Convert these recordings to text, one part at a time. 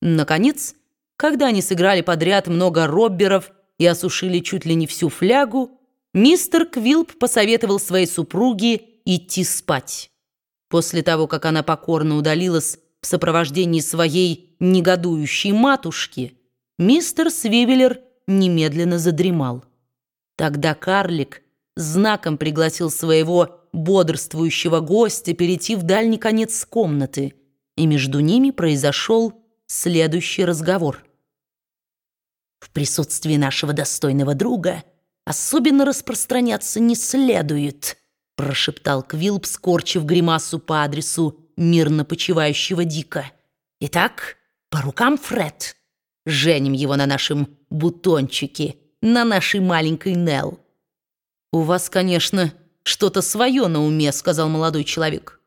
Наконец, когда они сыграли подряд много робберов и осушили чуть ли не всю флягу, мистер Квилп посоветовал своей супруге идти спать. После того, как она покорно удалилась в сопровождении своей негодующей матушки, мистер Свивеллер немедленно задремал. Тогда карлик знаком пригласил своего бодрствующего гостя перейти в дальний конец комнаты, и между ними произошел следующий разговор. «В присутствии нашего достойного друга особенно распространяться не следует», прошептал Квилп, скорчив гримасу по адресу мирно почивающего Дика. «Итак, по рукам, Фред. Женим его на нашем бутончике, на нашей маленькой Нелл». «У вас, конечно, что-то свое на уме», — сказал молодой человек.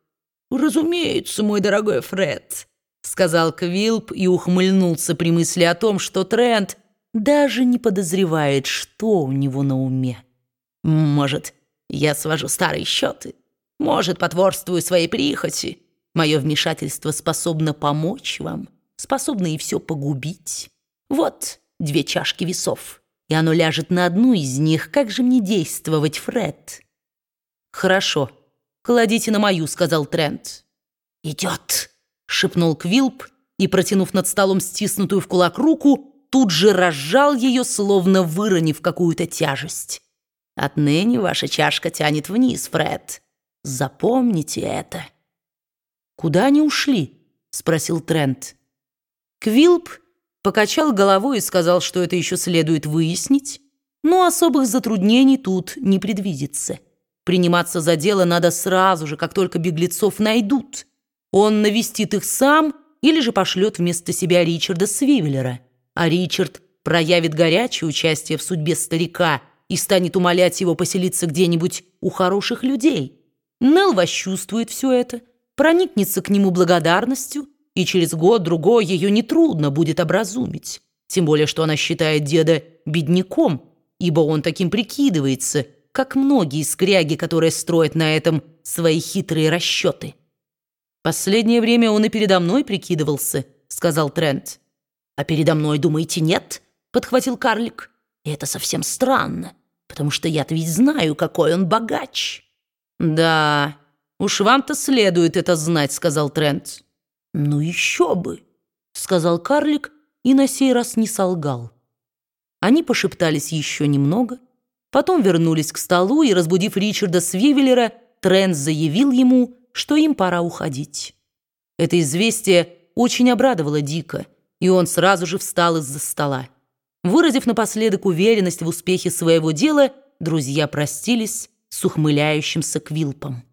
«Разумеется, мой дорогой Фред», — сказал Квилп и ухмыльнулся при мысли о том, что Трент даже не подозревает, что у него на уме. «Может, я свожу старые счеты? Может, потворствую своей прихоти? Мое вмешательство способно помочь вам, способно и все погубить. Вот две чашки весов, и оно ляжет на одну из них. Как же мне действовать, Фред?» «Хорошо, кладите на мою», — сказал Трент. «Идет» шепнул Квилп и, протянув над столом стиснутую в кулак руку, тут же разжал ее, словно выронив какую-то тяжесть. «Отныне ваша чашка тянет вниз, Фред. Запомните это». «Куда они ушли?» — спросил Трент. Квилп покачал головой и сказал, что это еще следует выяснить, но особых затруднений тут не предвидится. Приниматься за дело надо сразу же, как только беглецов найдут. Он навестит их сам или же пошлет вместо себя Ричарда Свивеллера. А Ричард проявит горячее участие в судьбе старика и станет умолять его поселиться где-нибудь у хороших людей. Нелл восчувствует все это, проникнется к нему благодарностью, и через год-другой ее нетрудно будет образумить. Тем более, что она считает деда бедняком, ибо он таким прикидывается, как многие скряги, которые строят на этом свои хитрые расчеты. «Последнее время он и передо мной прикидывался», — сказал Трент. «А передо мной, думаете, нет?» — подхватил карлик. «И это совсем странно, потому что я-то ведь знаю, какой он богач». «Да, уж вам-то следует это знать», — сказал Трент. «Ну еще бы», — сказал карлик и на сей раз не солгал. Они пошептались еще немного, потом вернулись к столу и, разбудив Ричарда Свивеллера, Трент заявил ему, что им пора уходить. Это известие очень обрадовало Дика, и он сразу же встал из-за стола. Выразив напоследок уверенность в успехе своего дела, друзья простились с ухмыляющимся Квилпом.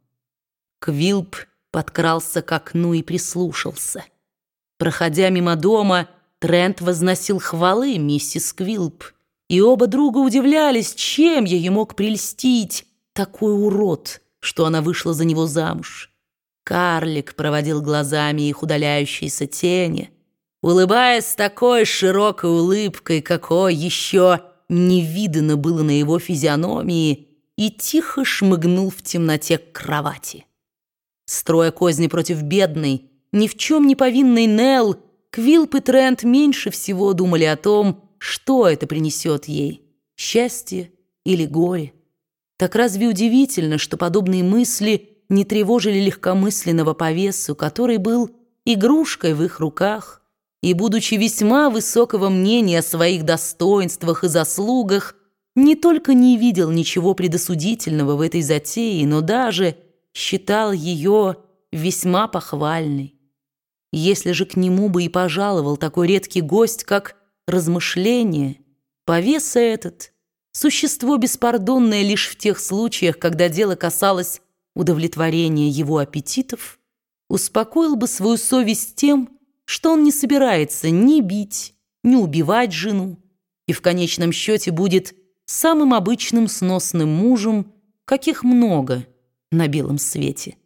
Квилп подкрался к окну и прислушался. Проходя мимо дома, Трент возносил хвалы миссис Квилп, и оба друга удивлялись, чем ее мог прельстить такой урод — что она вышла за него замуж. Карлик проводил глазами их удаляющиеся тени, улыбаясь такой широкой улыбкой, какой еще не видно было на его физиономии, и тихо шмыгнул в темноте к кровати. Строя козни против бедной, ни в чем не повинной Нелл, Квилп и Трент меньше всего думали о том, что это принесет ей – счастье или горе. Так разве удивительно, что подобные мысли не тревожили легкомысленного повесу, который был игрушкой в их руках, и, будучи весьма высокого мнения о своих достоинствах и заслугах, не только не видел ничего предосудительного в этой затее, но даже считал ее весьма похвальной. Если же к нему бы и пожаловал такой редкий гость, как размышление, повеса этот — Существо беспардонное лишь в тех случаях, когда дело касалось удовлетворения его аппетитов, успокоил бы свою совесть тем, что он не собирается ни бить, ни убивать жену, и в конечном счете будет самым обычным сносным мужем, каких много на белом свете.